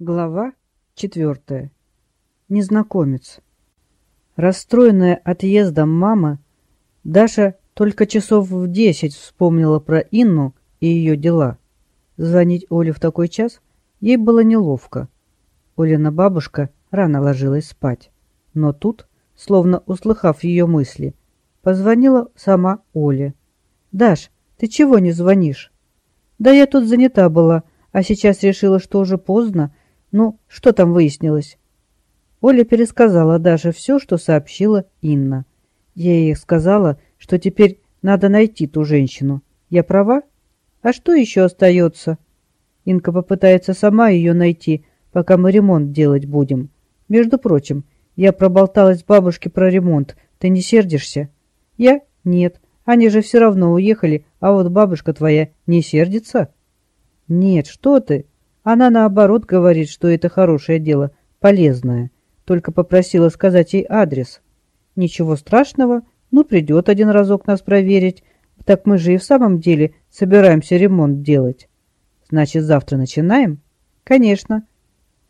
Глава четвертая. Незнакомец. Расстроенная отъездом мама, Даша только часов в десять вспомнила про Инну и ее дела. Звонить Оле в такой час ей было неловко. Олина бабушка рано ложилась спать. Но тут, словно услыхав ее мысли, позвонила сама Оля. «Даш, ты чего не звонишь?» «Да я тут занята была, а сейчас решила, что уже поздно, ну, что там выяснилось? Оля пересказала даже все, что сообщила Инна. Я ей сказала, что теперь надо найти ту женщину. Я права? А что еще остается? Инка попытается сама ее найти, пока мы ремонт делать будем. Между прочим, я проболталась бабушке про ремонт. Ты не сердишься? Я? Нет. Они же все равно уехали, а вот бабушка твоя не сердится? Нет, что ты? Она, наоборот, говорит, что это хорошее дело, полезное. Только попросила сказать ей адрес. Ничего страшного, ну, придет один разок нас проверить. Так мы же и в самом деле собираемся ремонт делать. Значит, завтра начинаем? Конечно.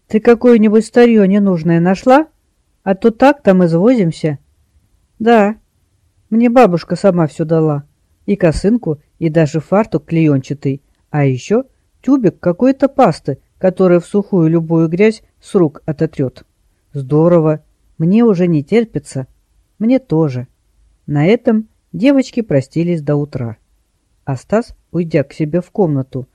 Ты какое-нибудь старье ненужное нашла? А то так там извозимся. Да. Мне бабушка сама все дала. И косынку, и даже фартук клеенчатый. А еще тюбик какой-то пасты, которая в сухую любую грязь с рук ототрет. Здорово. Мне уже не терпится. Мне тоже. На этом девочки простились до утра. А Стас, уйдя к себе в комнату,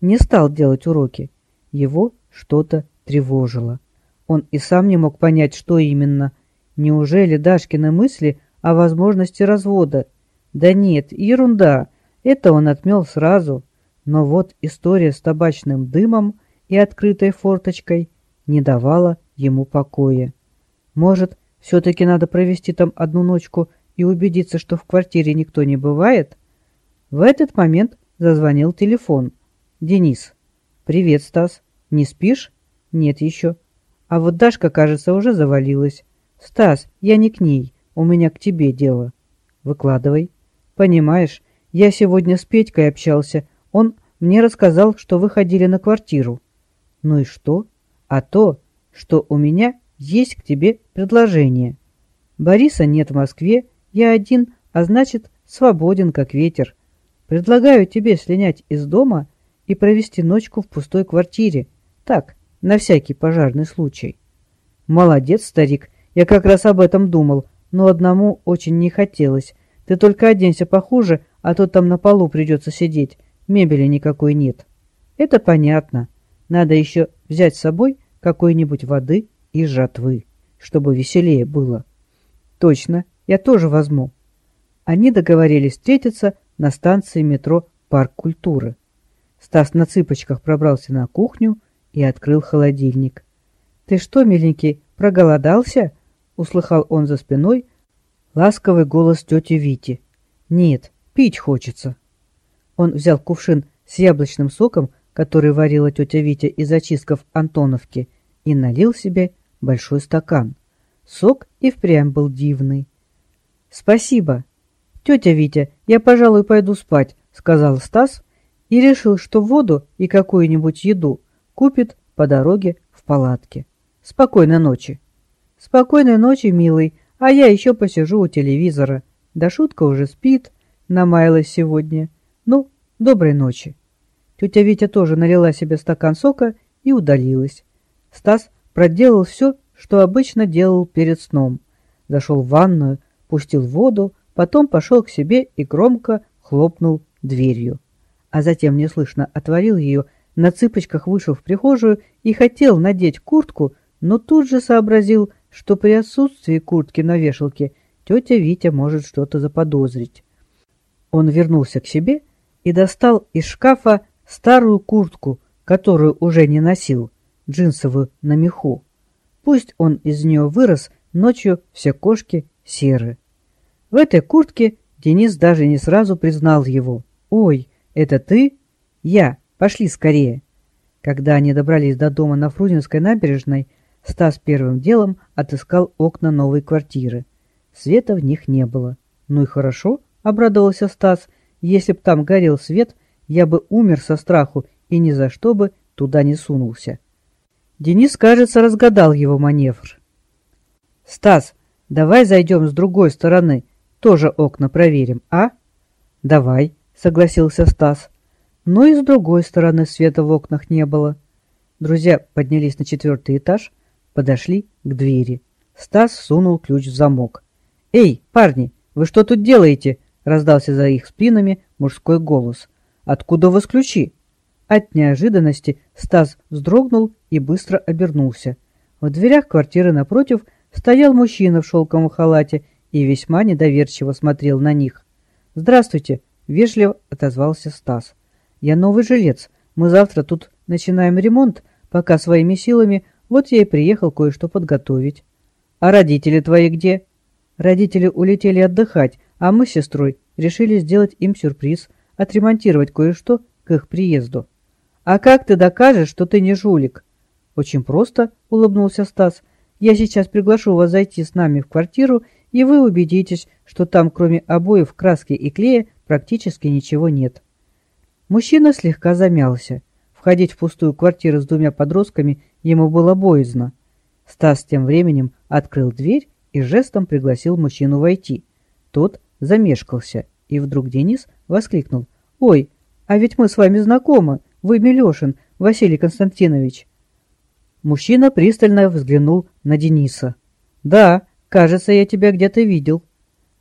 не стал делать уроки. Его что-то тревожило. Он и сам не мог понять, что именно. Неужели Дашкины мысли о возможности развода? Да нет, ерунда. Это он отмел сразу. Но вот история с табачным дымом и открытой форточкой не давала ему покоя. Может, все-таки надо провести там одну ночку и убедиться, что в квартире никто не бывает? В этот момент зазвонил телефон. «Денис». «Привет, Стас. Не спишь?» «Нет еще». А вот Дашка, кажется, уже завалилась. «Стас, я не к ней. У меня к тебе дело». «Выкладывай». «Понимаешь, я сегодня с Петькой общался, он мне рассказал, что вы ходили на квартиру. Ну и что? А то, что у меня есть к тебе предложение. Бориса нет в Москве, я один, а значит, свободен, как ветер. Предлагаю тебе слинять из дома и провести ночку в пустой квартире. Так, на всякий пожарный случай. Молодец, старик, я как раз об этом думал, но одному очень не хотелось. Ты только оденься похуже, а то там на полу придется сидеть. Мебели никакой нет. Это понятно. Надо еще взять с собой какой-нибудь воды и жатвы, чтобы веселее было. Точно, я тоже возьму. Они договорились встретиться на станции метро «Парк культуры». Стас на цыпочках пробрался на кухню и открыл холодильник. «Ты что, миленький, проголодался?» — услыхал он за спиной ласковый голос тети Вити. «Нет, пить хочется». Он взял кувшин с яблочным соком, который варила тетя Витя из очистков Антоновки, и налил себе большой стакан. Сок и впрямь был дивный. «Спасибо. Тетя Витя, я, пожалуй, пойду спать», — сказал Стас и решил, что воду и какую-нибудь еду купит по дороге в палатке. «Спокойной ночи». «Спокойной ночи, милый, а я еще посижу у телевизора. Да шутка уже спит, намаялась сегодня». «Ну, доброй ночи». Тетя Витя тоже налила себе стакан сока и удалилась. Стас проделал все, что обычно делал перед сном. Зашел в ванную, пустил воду, потом пошел к себе и громко хлопнул дверью. А затем неслышно отворил ее, на цыпочках вышел в прихожую и хотел надеть куртку, но тут же сообразил, что при отсутствии куртки на вешалке тетя Витя может что-то заподозрить. Он вернулся к себе и достал из шкафа старую куртку, которую уже не носил, джинсовую на меху. Пусть он из нее вырос, ночью все кошки серы. В этой куртке Денис даже не сразу признал его. «Ой, это ты?» «Я. Пошли скорее». Когда они добрались до дома на Фрунзенской набережной, Стас первым делом отыскал окна новой квартиры. Света в них не было. «Ну и хорошо», — обрадовался Стас, если б там горел свет, я бы умер со страху и ни за что бы туда не сунулся. Денис, кажется, разгадал его маневр. «Стас, давай зайдем с другой стороны, тоже окна проверим, а?» «Давай», — согласился Стас. Но и с другой стороны света в окнах не было. Друзья поднялись на четвертый этаж, подошли к двери. Стас сунул ключ в замок. «Эй, парни, вы что тут делаете?» — раздался за их спинами мужской голос. «Откуда у вас ключи?» От неожиданности Стас вздрогнул и быстро обернулся. В дверях квартиры напротив стоял мужчина в шелковом халате и весьма недоверчиво смотрел на них. «Здравствуйте!» — вежливо отозвался Стас. «Я новый жилец. Мы завтра тут начинаем ремонт, пока своими силами, вот я и приехал кое-что подготовить». «А родители твои где?» «Родители улетели отдыхать, а мы с сестрой решили сделать им сюрприз, отремонтировать кое-что к их приезду». «А как ты докажешь, что ты не жулик?» «Очень просто», — улыбнулся Стас. «Я сейчас приглашу вас зайти с нами в квартиру, и вы убедитесь, что там кроме обоев, краски и клея практически ничего нет». Мужчина слегка замялся. Входить в пустую квартиру с двумя подростками ему было боязно. Стас тем временем открыл дверь и жестом пригласил мужчину войти. Тот замешкался, и вдруг Денис воскликнул. «Ой, а ведь мы с вами знакомы!» Вы Милешин, Василий Константинович. Мужчина пристально взглянул на Дениса. Да, кажется, я тебя где-то видел.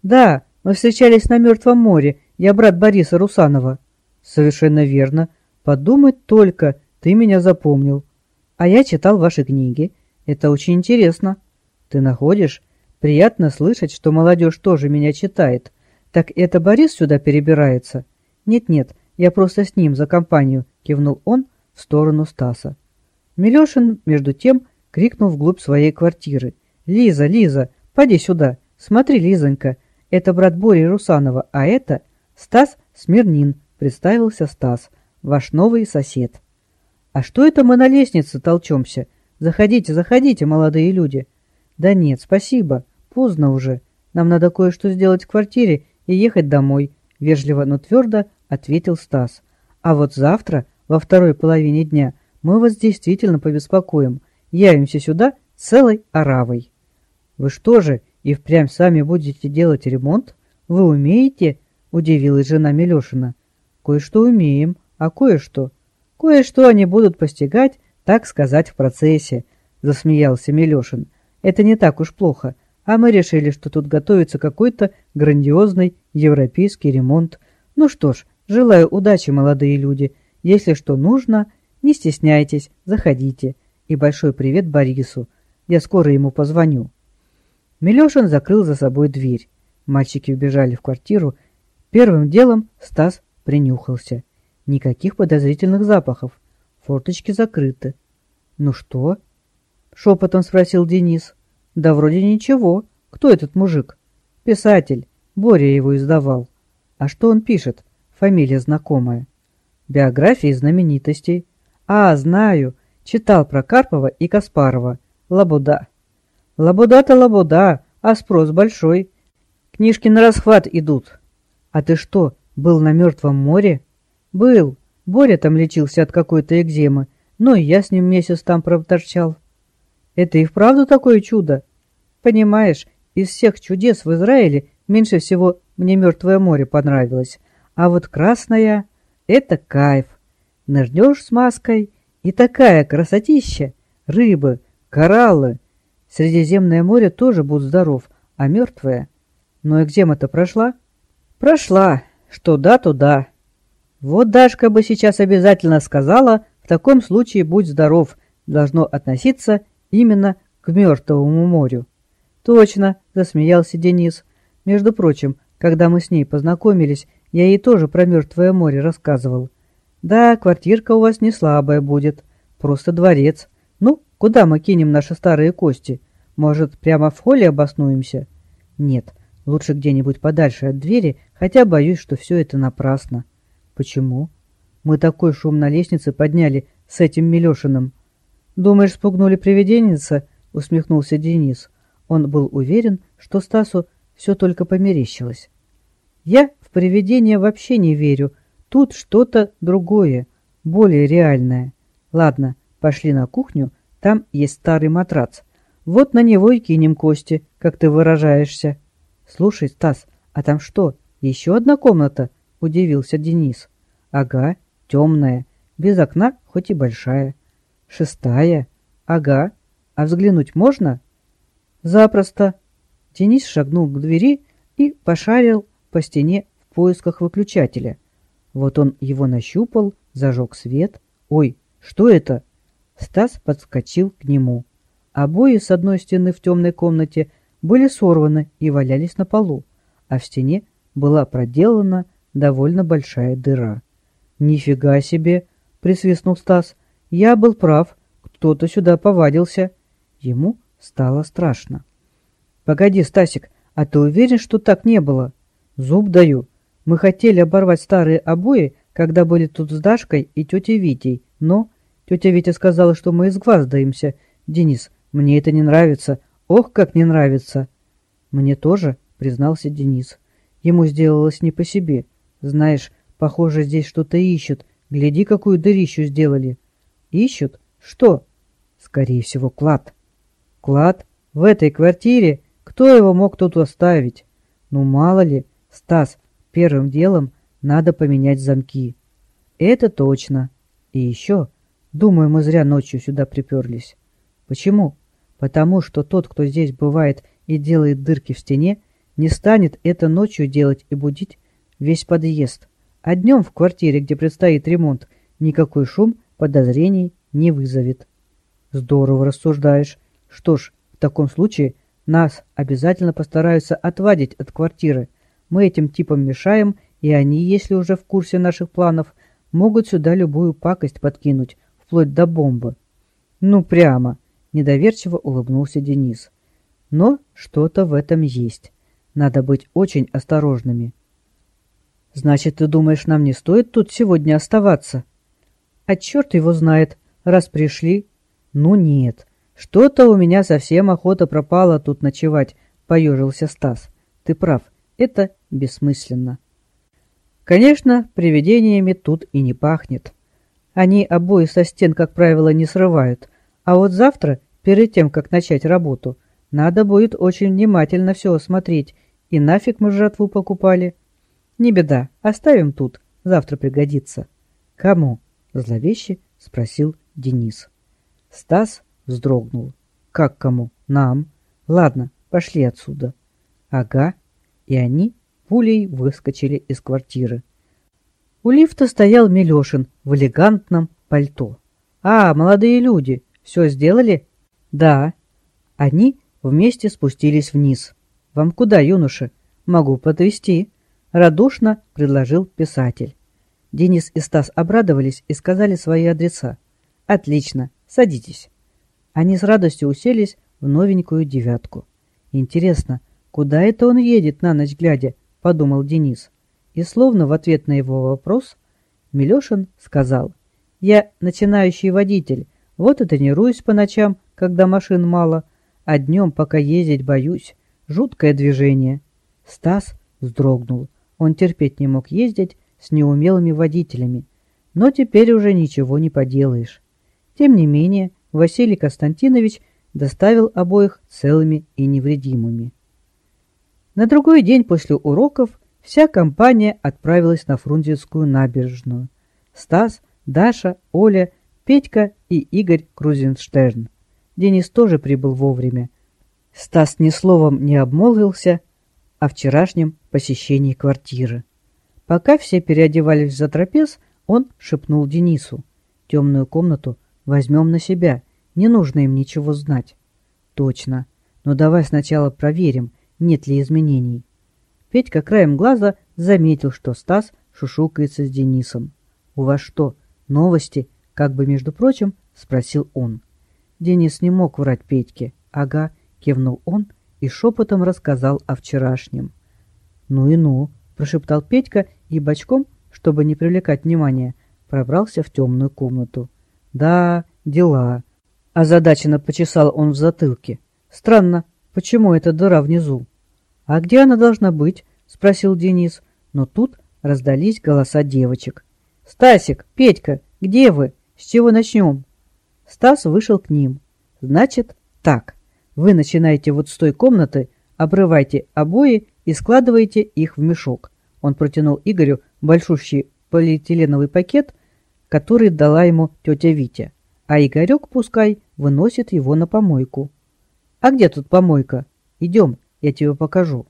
Да, мы встречались на Мертвом море, я брат Бориса Русанова. Совершенно верно. Подумать только, ты меня запомнил. А я читал ваши книги. Это очень интересно. Ты находишь? Приятно слышать, что молодежь тоже меня читает. Так это Борис сюда перебирается? Нет-нет, я просто с ним за компанию кивнул он в сторону Стаса. Милешин, между тем, крикнул вглубь своей квартиры. «Лиза, Лиза, поди сюда! Смотри, Лизонька, это брат Бори Русанова, а это Стас Смирнин», — представился Стас, ваш новый сосед. «А что это мы на лестнице толчемся? Заходите, заходите, молодые люди». «Да нет, спасибо, поздно уже. Нам надо кое-что сделать в квартире и ехать домой», — вежливо, но твердо ответил Стас. «А вот завтра во второй половине дня, мы вас действительно побеспокоим. Явимся сюда целой оравой. Вы что же, и впрямь сами будете делать ремонт? Вы умеете? Удивилась жена Милешина. Кое-что умеем, а кое-что. Кое-что они будут постигать, так сказать, в процессе, засмеялся Милешин. Это не так уж плохо, а мы решили, что тут готовится какой-то грандиозный европейский ремонт. Ну что ж, желаю удачи, молодые люди, если что нужно, не стесняйтесь, заходите. И большой привет Борису. Я скоро ему позвоню. Милешин закрыл за собой дверь. Мальчики убежали в квартиру. Первым делом Стас принюхался. Никаких подозрительных запахов. Форточки закрыты. «Ну что?» — шепотом спросил Денис. «Да вроде ничего. Кто этот мужик?» «Писатель. Боря его издавал». «А что он пишет? Фамилия знакомая». Биографии знаменитостей. А, знаю. Читал про Карпова и Каспарова. Лабуда. Лабуда-то лабуда, а спрос большой. Книжки на расхват идут. А ты что, был на Мертвом море? Был. Боря там лечился от какой-то экземы, ну и я с ним месяц там проторчал. Это и вправду такое чудо? Понимаешь, из всех чудес в Израиле меньше всего мне Мертвое море понравилось, а вот Красное... Это кайф. Нырнешь с маской, и такая красотища. Рыбы, кораллы. Средиземное море тоже будет здоров, а мертвое. Но экзема-то прошла? Прошла. Что да, то да. Вот Дашка бы сейчас обязательно сказала, в таком случае будь здоров, должно относиться именно к мертвому морю. Точно, засмеялся Денис. Между прочим, когда мы с ней познакомились, я ей тоже про Мертвое море рассказывал. Да, квартирка у вас не слабая будет. Просто дворец. Ну, куда мы кинем наши старые кости? Может, прямо в холле обоснуемся? Нет, лучше где-нибудь подальше от двери, хотя боюсь, что все это напрасно. Почему? Мы такой шум на лестнице подняли с этим Милешиным. Думаешь, спугнули привиденница? Усмехнулся Денис. Он был уверен, что Стасу все только померещилось. Я привидения вообще не верю. Тут что-то другое, более реальное. Ладно, пошли на кухню, Там есть старый матрац. Вот на него и кинем кости, как ты выражаешься. Слушай, Стас, а там что, еще одна комната? Удивился Денис. Ага, темная, без окна, хоть и большая. Шестая. Ага. А взглянуть можно? Запросто. Денис шагнул к двери и пошарил по стене в поисках выключателя. Вот он его нащупал, зажег свет. Ой, что это? Стас подскочил к нему. Обои с одной стены в темной комнате были сорваны и валялись на полу, а в стене была проделана довольно большая дыра. «Нифига себе!» — присвистнул Стас. «Я был прав. Кто-то сюда повадился». Ему стало страшно. «Погоди, Стасик, а ты уверен, что так не было?» «Зуб даю. Мы хотели оборвать старые обои, когда были тут с Дашкой и тетей Витей, но...» Тетя Витя сказала, что мы изгваздаемся. Денис, мне это не нравится. Ох, как не нравится. Мне тоже, признался Денис. Ему сделалось не по себе. Знаешь, похоже, здесь что-то ищут. Гляди, какую дырищу сделали. Ищут? Что? Скорее всего, клад. Клад? В этой квартире? Кто его мог тут оставить? Ну, мало ли. Стас, первым делом надо поменять замки. Это точно. И еще, думаю, мы зря ночью сюда приперлись. Почему? Потому что тот, кто здесь бывает и делает дырки в стене, не станет это ночью делать и будить весь подъезд. А днем в квартире, где предстоит ремонт, никакой шум подозрений не вызовет. Здорово рассуждаешь. Что ж, в таком случае нас обязательно постараются отвадить от квартиры. Мы этим типам мешаем, и они, если уже в курсе наших планов, могут сюда любую пакость подкинуть, вплоть до бомбы. Ну прямо. Недоверчиво улыбнулся Денис. Но что-то в этом есть. Надо быть очень осторожными. Значит, ты думаешь, нам не стоит тут сегодня оставаться? А черт его знает, раз пришли. Ну нет, что-то у меня совсем охота пропала тут ночевать, поежился Стас. Ты прав, это бессмысленно. Конечно, привидениями тут и не пахнет. Они обои со стен, как правило, не срывают, а вот завтра Перед тем, как начать работу, надо будет очень внимательно все осмотреть. И нафиг мы жратву покупали? Не беда, оставим тут, завтра пригодится. Кому? Зловеще спросил Денис. Стас вздрогнул. Как кому? Нам. Ладно, пошли отсюда. Ага. И они пулей выскочили из квартиры. У лифта стоял Милешин в элегантном пальто. «А, молодые люди, все сделали?» «Да». Они вместе спустились вниз. «Вам куда, юноша?» «Могу подвести. радушно предложил писатель. Денис и Стас обрадовались и сказали свои адреса. «Отлично, садитесь». Они с радостью уселись в новенькую девятку. «Интересно, куда это он едет на ночь глядя?» — подумал Денис. И словно в ответ на его вопрос Милешин сказал, «Я начинающий водитель, вот и тренируюсь по ночам когда машин мало, а днем, пока ездить боюсь. Жуткое движение. Стас вздрогнул. Он терпеть не мог ездить с неумелыми водителями. Но теперь уже ничего не поделаешь. Тем не менее, Василий Константинович доставил обоих целыми и невредимыми. На другой день после уроков вся компания отправилась на Фрунзенскую набережную. Стас, Даша, Оля, Петька и Игорь Крузенштерн. Денис тоже прибыл вовремя. Стас ни словом не обмолвился о вчерашнем посещении квартиры. Пока все переодевались за трапез, он шепнул Денису. «Темную комнату возьмем на себя, не нужно им ничего знать». «Точно. Но давай сначала проверим, нет ли изменений». Петька краем глаза заметил, что Стас шушукается с Денисом. «У вас что, новости?» — как бы между прочим спросил он. Денис не мог врать Петьке. «Ага», — кивнул он и шепотом рассказал о вчерашнем. «Ну и ну», — прошептал Петька и бочком, чтобы не привлекать внимания, пробрался в темную комнату. «Да, дела». Озадаченно почесал он в затылке. «Странно, почему эта дыра внизу?» «А где она должна быть?» — спросил Денис. Но тут раздались голоса девочек. «Стасик, Петька, где вы? С чего начнем?» Стас вышел к ним. Значит, так. Вы начинаете вот с той комнаты, обрывайте обои и складываете их в мешок. Он протянул Игорю большущий полиэтиленовый пакет, который дала ему тетя Витя. А Игорек пускай выносит его на помойку. «А где тут помойка? Идем, я тебе покажу».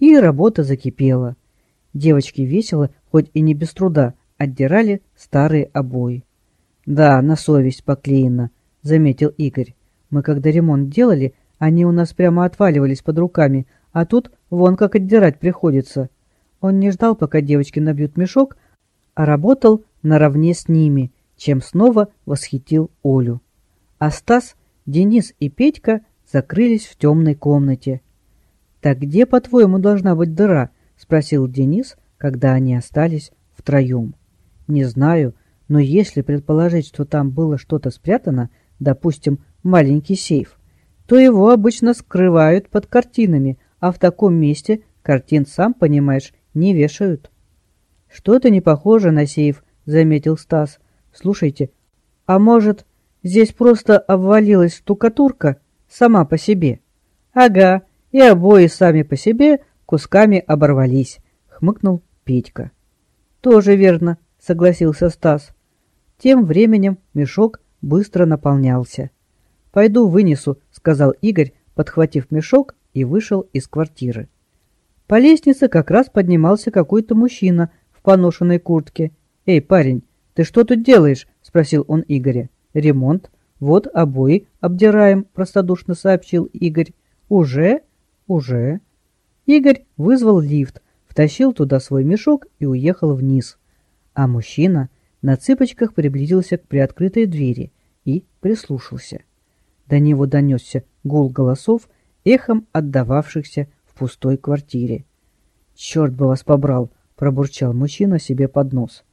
И работа закипела. Девочки весело, хоть и не без труда, отдирали старые обои. «Да, на совесть поклеено», — заметил Игорь. «Мы когда ремонт делали, они у нас прямо отваливались под руками, а тут вон как отдирать приходится». Он не ждал, пока девочки набьют мешок, а работал наравне с ними, чем снова восхитил Олю. А Стас, Денис и Петька закрылись в темной комнате. «Так где, по-твоему, должна быть дыра?» — спросил Денис, когда они остались втроем. «Не знаю, но если предположить, что там было что-то спрятано, допустим, маленький сейф, то его обычно скрывают под картинами, а в таком месте картин, сам понимаешь, не вешают». «Что-то не похоже на сейф», — заметил Стас. «Слушайте, а может, здесь просто обвалилась штукатурка сама по себе?» «Ага, и обои сами по себе кусками оборвались», — хмыкнул Петька. «Тоже верно», — согласился Стас. Тем временем мешок быстро наполнялся. «Пойду вынесу», — сказал Игорь, подхватив мешок и вышел из квартиры. По лестнице как раз поднимался какой-то мужчина в поношенной куртке. «Эй, парень, ты что тут делаешь?» — спросил он Игоря. «Ремонт. Вот обои обдираем», — простодушно сообщил Игорь. «Уже? Уже?» Игорь вызвал лифт, втащил туда свой мешок и уехал вниз. А мужчина на цыпочках приблизился к приоткрытой двери и прислушался. До него донесся гул голосов, эхом отдававшихся в пустой квартире. «Черт бы вас побрал!» — пробурчал мужчина себе под нос.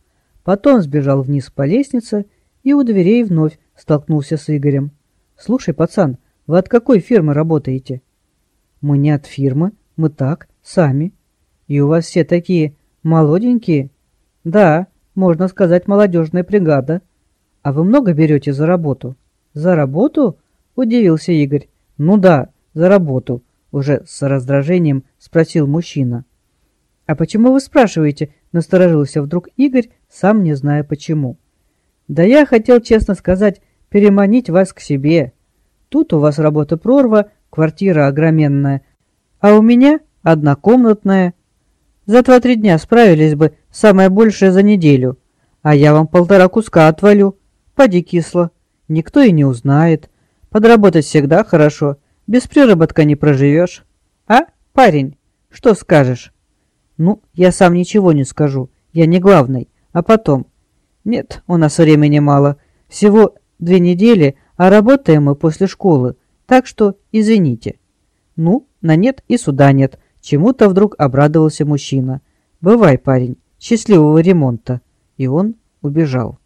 Потом сбежал вниз по лестнице и у дверей вновь столкнулся с Игорем. «Слушай, пацан, вы от какой фирмы работаете?» «Мы не от фирмы, мы так, сами. И у вас все такие молоденькие?» «Да, можно сказать, молодежная бригада. А вы много берете за работу?» «За работу?» — удивился Игорь. «Ну да, за работу», — уже с раздражением спросил мужчина. «А почему вы спрашиваете?» — насторожился вдруг Игорь, сам не зная почему. «Да я хотел, честно сказать, переманить вас к себе. Тут у вас работа прорва, квартира огроменная, а у меня однокомнатная. За два-три дня справились бы, самое большее за неделю. А я вам полтора куска отвалю. Поди кисло. Никто и не узнает. Подработать всегда хорошо. Без приработка не проживешь. А, парень, что скажешь? Ну, я сам ничего не скажу. Я не главный. А потом? Нет, у нас времени мало. Всего две недели, а работаем мы после школы. Так что извините. Ну, на нет и суда нет. Чему-то вдруг обрадовался мужчина. «Бывай, парень, счастливого ремонта!» И он убежал.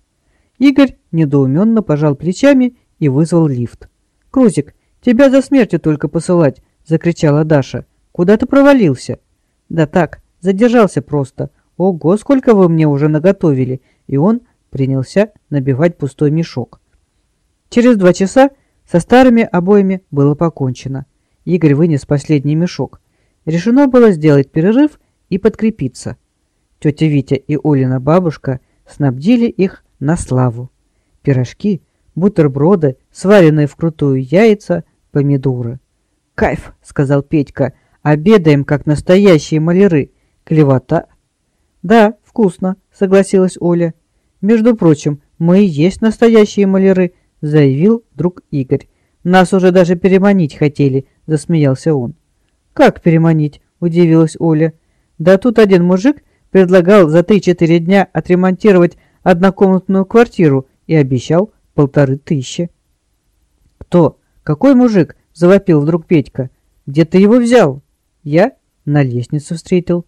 Игорь недоуменно пожал плечами и вызвал лифт. «Крузик, тебя за смертью только посылать!» — закричала Даша. «Куда ты провалился?» «Да так, задержался просто. Ого, сколько вы мне уже наготовили!» И он принялся набивать пустой мешок. Через два часа со старыми обоями было покончено. Игорь вынес последний мешок. Решено было сделать перерыв и подкрепиться. Тетя Витя и Олина бабушка снабдили их на славу. Пирожки, бутерброды, сваренные вкрутую яйца, помидоры. «Кайф!» — сказал Петька. «Обедаем, как настоящие маляры. Клевота!» «Да, вкусно!» — согласилась Оля. «Между прочим, мы и есть настоящие маляры», — заявил друг Игорь. «Нас уже даже переманить хотели», — засмеялся он. «Как переманить?» – удивилась Оля. «Да тут один мужик предлагал за три-четыре дня отремонтировать однокомнатную квартиру и обещал полторы тысячи». «Кто? Какой мужик?» – завопил вдруг Петька. «Где ты его взял?» «Я на лестнице встретил».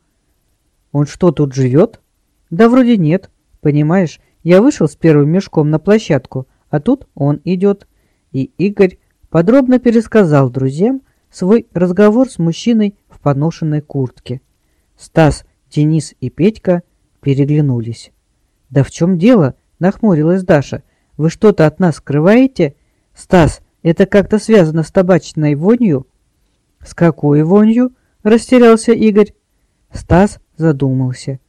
«Он что, тут живет?» «Да вроде нет. Понимаешь, я вышел с первым мешком на площадку, а тут он идет». И Игорь подробно пересказал друзьям, свой разговор с мужчиной в поношенной куртке. Стас, Денис и Петька переглянулись. «Да в чем дело?» — нахмурилась Даша. «Вы что-то от нас скрываете?» «Стас, Это как-то связано с табачной вонью? С какой вонью? Растерялся Игорь. Стас задумался.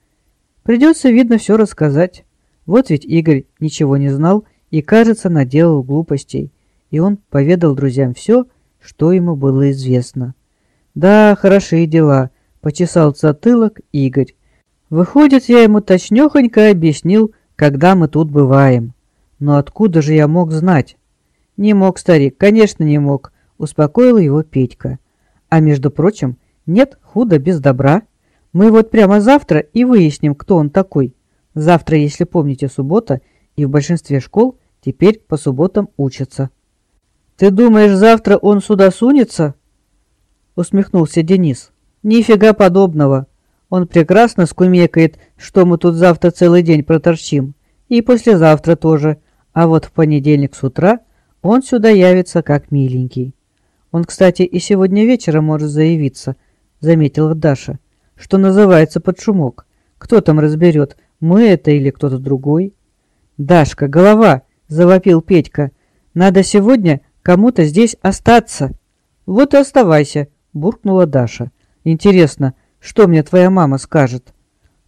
Придется, видно, все рассказать. Вот ведь Игорь ничего не знал и, кажется, наделал глупостей. И он поведал друзьям все, что ему было известно. «Да, хорошие дела», — почесал затылок Игорь. «Выходит, я ему точнёхонько объяснил, когда мы тут бываем. Но откуда же я мог знать?» «Не мог, старик, конечно, не мог», — успокоил его Петька. «А между прочим, нет худа без добра. Мы вот прямо завтра и выясним, кто он такой. Завтра, если помните, суббота, и в большинстве школ теперь по субботам учатся». «Ты думаешь, завтра он сюда сунется?» Усмехнулся Денис. «Нифига подобного. Он прекрасно скумекает, что мы тут завтра целый день проторчим. И послезавтра тоже. А вот в понедельник с утра он сюда явится как миленький. Он, кстати, и сегодня вечером может заявиться, заметила Даша, что называется под шумок. Кто там разберет, мы это или кто-то другой? Дашка, голова, завопил Петька. Надо сегодня кому-то здесь остаться. Вот и оставайся, буркнула Даша. Интересно, что мне твоя мама скажет?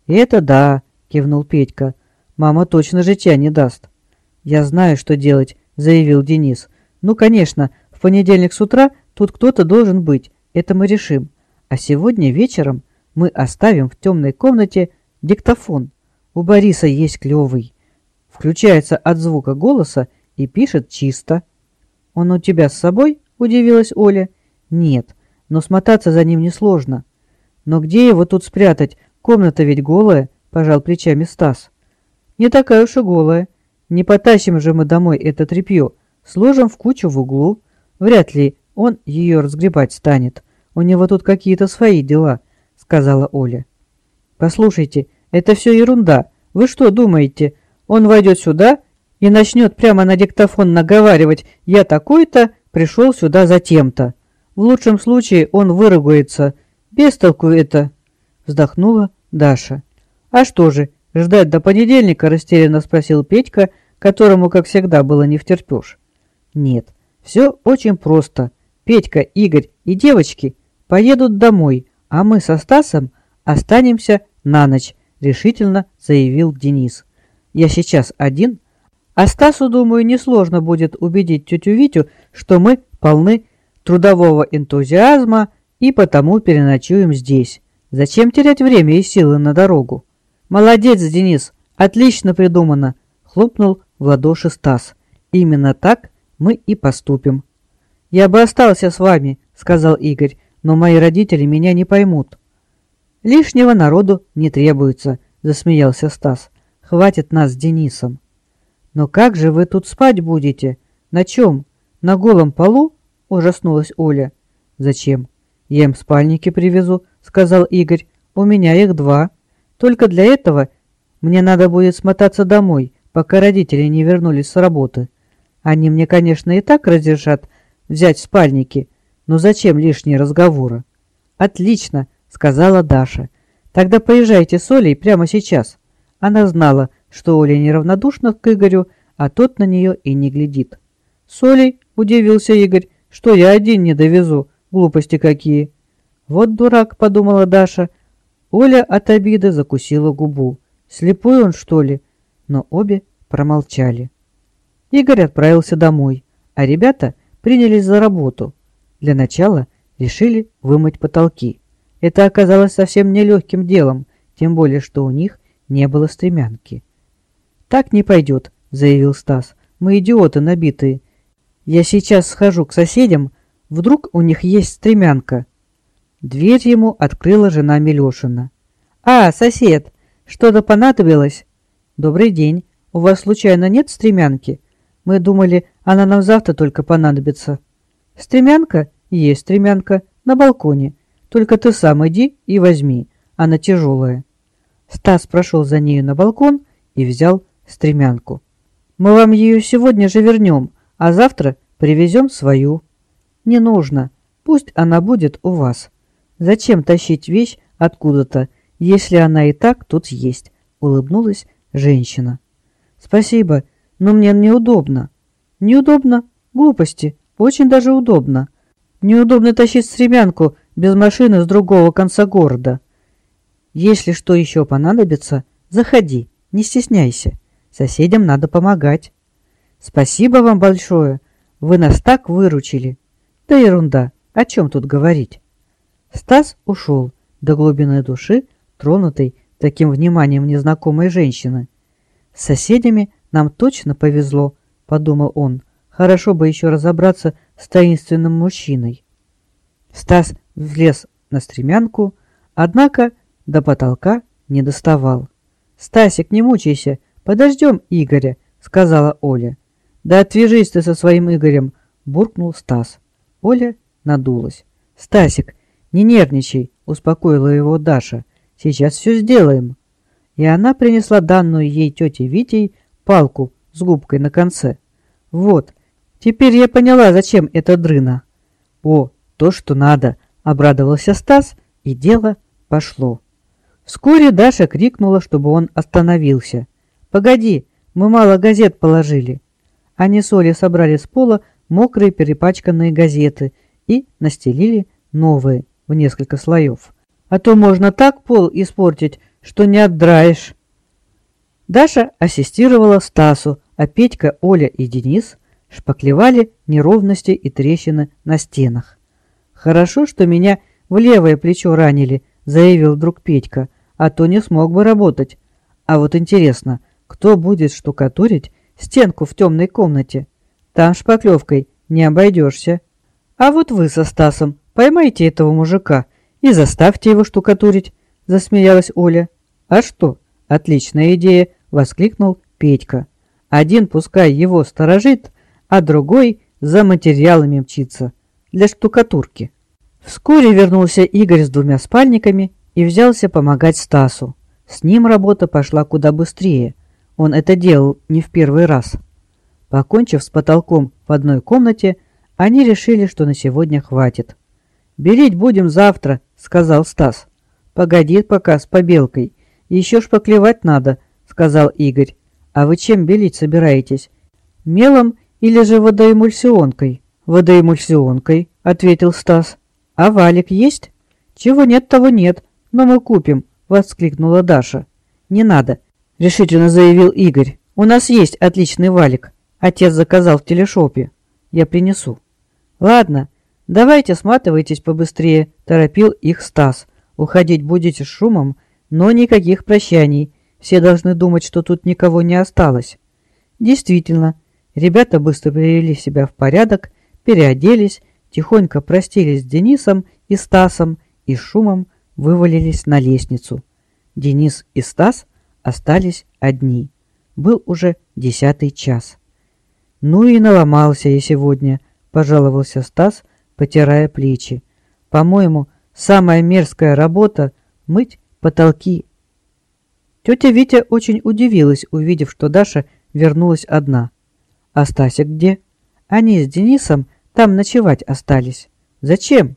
Это да, кивнул Петька. Мама точно житья не даст. Я знаю, что делать, заявил Денис. Ну, конечно, в понедельник с утра тут кто-то должен быть. Это мы решим. А сегодня вечером мы оставим в темной комнате диктофон. У Бориса есть клевый. Включается от звука голоса и пишет чисто. «Он у тебя с собой?» – удивилась Оля. «Нет, но смотаться за ним несложно». «Но где его тут спрятать? Комната ведь голая», – пожал плечами Стас. «Не такая уж и голая. Не потащим же мы домой это тряпье. Сложим в кучу в углу. Вряд ли он ее разгребать станет. У него тут какие-то свои дела», – сказала Оля. «Послушайте, это все ерунда. Вы что думаете, он войдет сюда и начнет прямо на диктофон наговаривать «я такой-то пришел сюда за тем-то». В лучшем случае он выругается. Без толку это, вздохнула Даша. А что же, ждать до понедельника, растерянно спросил Петька, которому, как всегда, было не втерпешь. Нет, все очень просто. Петька, Игорь и девочки поедут домой, а мы со Стасом останемся на ночь, решительно заявил Денис. Я сейчас один, а Стасу, думаю, несложно будет убедить тетю Витю, что мы полны трудового энтузиазма и потому переночуем здесь. Зачем терять время и силы на дорогу? Молодец, Денис, отлично придумано, хлопнул в ладоши Стас. Именно так мы и поступим. Я бы остался с вами, сказал Игорь, но мои родители меня не поймут. Лишнего народу не требуется, засмеялся Стас. Хватит нас с Денисом. Но как же вы тут спать будете? На чем? На голом полу? Ужаснулась Оля. Зачем? Я им спальники привезу, сказал Игорь. У меня их два. Только для этого мне надо будет смотаться домой, пока родители не вернулись с работы. Они мне, конечно, и так разрешат взять спальники, но зачем лишние разговоры? Отлично, сказала Даша. Тогда поезжайте с Олей прямо сейчас. Она знала, что Оля неравнодушна к Игорю, а тот на нее и не глядит. «С Олей?» – удивился Игорь. «Что я один не довезу? Глупости какие!» «Вот дурак!» – подумала Даша. Оля от обиды закусила губу. Слепой он, что ли? Но обе промолчали. Игорь отправился домой, а ребята принялись за работу. Для начала решили вымыть потолки. Это оказалось совсем нелегким делом, тем более, что у них не было стремянки. «Так не пойдет», — заявил Стас. «Мы идиоты набитые. Я сейчас схожу к соседям, вдруг у них есть стремянка». Дверь ему открыла жена Милешина. «А, сосед, что-то понадобилось?» «Добрый день. У вас случайно нет стремянки? Мы думали, она нам завтра только понадобится». «Стремянка? Есть стремянка. На балконе. Только ты сам иди и возьми. Она тяжелая». Стас прошел за нею на балкон и взял стремянку. «Мы вам ее сегодня же вернем, а завтра привезем свою». «Не нужно. Пусть она будет у вас. Зачем тащить вещь откуда-то, если она и так тут есть?» — улыбнулась женщина. «Спасибо, но мне неудобно». «Неудобно? Глупости. Очень даже удобно. Неудобно тащить стремянку без машины с другого конца города. Если что еще понадобится, заходи, не стесняйся. Соседям надо помогать. Спасибо вам большое. Вы нас так выручили. Да ерунда, о чем тут говорить? Стас ушел до глубины души, тронутый таким вниманием незнакомой женщины. С соседями нам точно повезло, подумал он. Хорошо бы еще разобраться с таинственным мужчиной. Стас влез на стремянку, однако до потолка не доставал. «Стасик, не мучайся, подождем Игоря», — сказала Оля. «Да отвяжись ты со своим Игорем», — буркнул Стас. Оля надулась. «Стасик, не нервничай», — успокоила его Даша. «Сейчас все сделаем». И она принесла данную ей тете Витей палку с губкой на конце. «Вот, теперь я поняла, зачем эта дрына». «О, то, что надо», — обрадовался Стас, и дело пошло. Вскоре Даша крикнула, чтобы он остановился. «Погоди, мы мало газет положили». Они с Олей собрали с пола мокрые перепачканные газеты и настелили новые в несколько слоев. А то можно так пол испортить, что не отдраешь. Даша ассистировала Стасу, а Петька, Оля и Денис шпаклевали неровности и трещины на стенах. «Хорошо, что меня в левое плечо ранили», — заявил вдруг Петька, «а то не смог бы работать. А вот интересно, кто будет штукатурить стенку в темной комнате? Там шпаклевкой не обойдешься. А вот вы со Стасом поймайте этого мужика и заставьте его штукатурить», — засмеялась Оля. «А что? Отличная идея!» — воскликнул Петька. «Один пускай его сторожит, а другой за материалами мчится для штукатурки». Вскоре вернулся Игорь с двумя спальниками и взялся помогать Стасу. С ним работа пошла куда быстрее. Он это делал не в первый раз. Покончив с потолком в одной комнате, они решили, что на сегодня хватит. «Белить будем завтра», — сказал Стас. «Погоди пока с побелкой. Еще шпаклевать надо», — сказал Игорь. «А вы чем белить собираетесь? Мелом или же водоэмульсионкой?» «Водоэмульсионкой», — ответил Стас. «А валик есть?» «Чего нет, того нет, но мы купим», — воскликнула Даша. «Не надо», — решительно заявил Игорь. «У нас есть отличный валик. Отец заказал в телешопе. Я принесу». «Ладно, давайте сматывайтесь побыстрее», — торопил их Стас. «Уходить будете с шумом, но никаких прощаний. Все должны думать, что тут никого не осталось». Действительно, ребята быстро привели себя в порядок, переоделись, тихонько простились с Денисом и Стасом и шумом вывалились на лестницу. Денис и Стас остались одни. Был уже десятый час. «Ну и наломался я сегодня», — пожаловался Стас, потирая плечи. «По-моему, самая мерзкая работа — мыть потолки». Тетя Витя очень удивилась, увидев, что Даша вернулась одна. «А Стасик где?» Они с Денисом там ночевать остались. Зачем?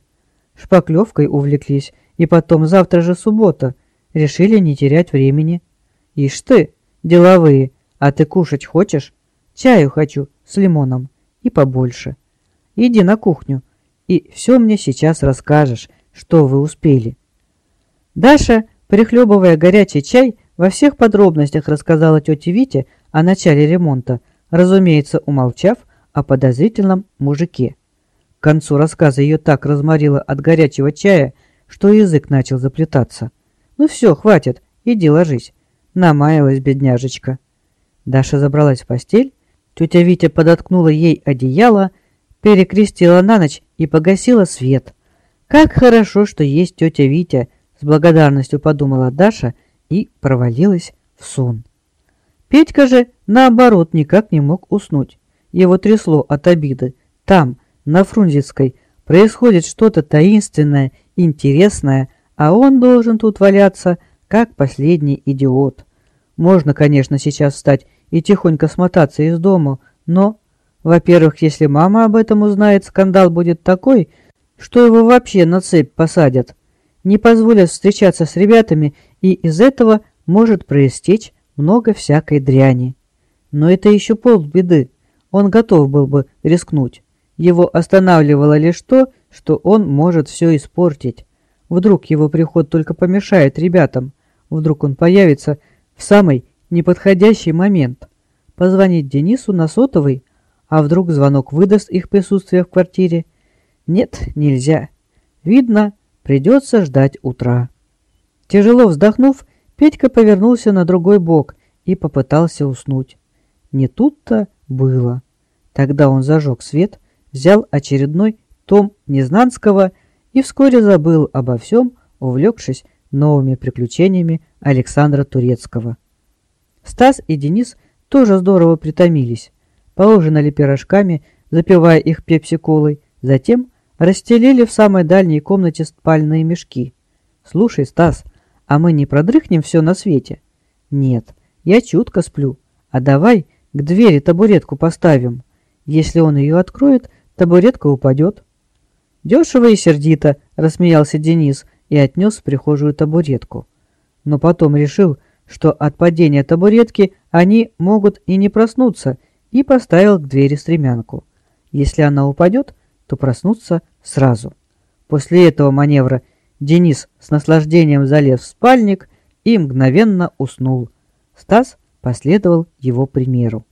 Шпаклевкой увлеклись, и потом завтра же суббота. Решили не терять времени. Ишь ты, деловые, а ты кушать хочешь? Чаю хочу с лимоном и побольше. Иди на кухню, и все мне сейчас расскажешь, что вы успели. Даша, прихлебывая горячий чай, во всех подробностях рассказала тете Вите о начале ремонта, разумеется, умолчав о подозрительном мужике. К концу рассказа ее так разморило от горячего чая, что язык начал заплетаться. «Ну все, хватит, иди ложись». Намаялась бедняжечка. Даша забралась в постель, тетя Витя подоткнула ей одеяло, перекрестила на ночь и погасила свет. «Как хорошо, что есть тетя Витя!» — с благодарностью подумала Даша и провалилась в сон. Петька же, наоборот, никак не мог уснуть. Его трясло от обиды. Там, на Фрунзенской, происходит что-то таинственное, интересное, а он должен тут валяться, как последний идиот. Можно, конечно, сейчас встать и тихонько смотаться из дому, но, во-первых, если мама об этом узнает, скандал будет такой, что его вообще на цепь посадят. Не позволят встречаться с ребятами, и из этого может проистечь много всякой дряни. Но это еще полбеды. Он готов был бы рискнуть. Его останавливало лишь то, что он может все испортить. Вдруг его приход только помешает ребятам. Вдруг он появится в самый неподходящий момент. Позвонить Денису на сотовый, а вдруг звонок выдаст их присутствие в квартире? Нет, нельзя. Видно, придется ждать утра. Тяжело вздохнув, Петька повернулся на другой бок и попытался уснуть. Не тут-то было. Тогда он зажег свет, взял очередной том Незнанского и вскоре забыл обо всем, увлекшись новыми приключениями Александра Турецкого. Стас и Денис тоже здорово притомились, поужинали пирожками, запивая их пепси-колой, затем расстелили в самой дальней комнате спальные мешки. «Слушай, Стас, а мы не продрыхнем все на свете?» «Нет, я чутко сплю. А давай к двери табуретку поставим. Если он ее откроет, табуретка упадет». «Дешево и сердито», — рассмеялся Денис и отнес в прихожую табуретку. Но потом решил, что от падения табуретки они могут и не проснуться, и поставил к двери стремянку. Если она упадет, то проснуться сразу. После этого маневра Денис с наслаждением залез в спальник и мгновенно уснул. Стас последовал его примеру.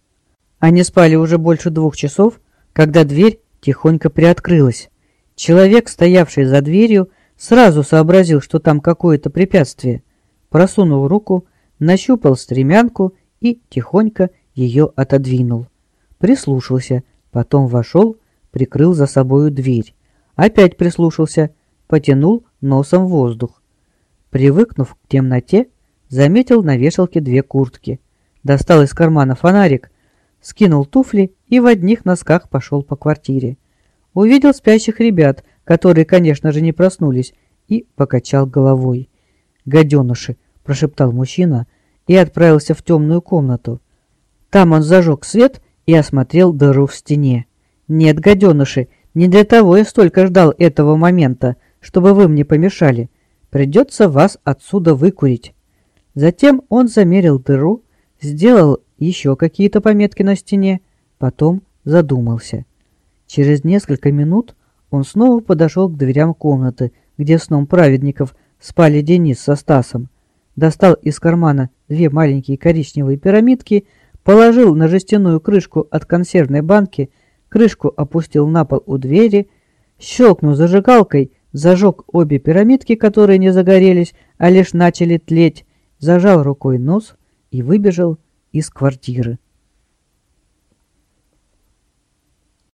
Они спали уже больше двух часов, когда дверь тихонько приоткрылась. Человек, стоявший за дверью, сразу сообразил, что там какое-то препятствие. Просунул руку, нащупал стремянку и тихонько ее отодвинул. Прислушался, потом вошел, прикрыл за собою дверь. Опять прислушался, потянул носом воздух. Привыкнув к темноте, заметил на вешалке две куртки. Достал из кармана фонарик, скинул туфли и в одних носках пошел по квартире. Увидел спящих ребят, которые, конечно же, не проснулись, и покачал головой. «Гаденыши!» – прошептал мужчина и отправился в темную комнату. Там он зажег свет и осмотрел дыру в стене. «Нет, гаденыши, не для того я столько ждал этого момента, чтобы вы мне помешали. Придется вас отсюда выкурить». Затем он замерил дыру, сделал еще какие-то пометки на стене, потом задумался. Через несколько минут он снова подошел к дверям комнаты, где сном праведников спали Денис со Стасом. Достал из кармана две маленькие коричневые пирамидки, положил на жестяную крышку от консервной банки – крышку опустил на пол у двери, щелкнул зажигалкой, зажег обе пирамидки, которые не загорелись, а лишь начали тлеть, зажал рукой нос и выбежал из квартиры.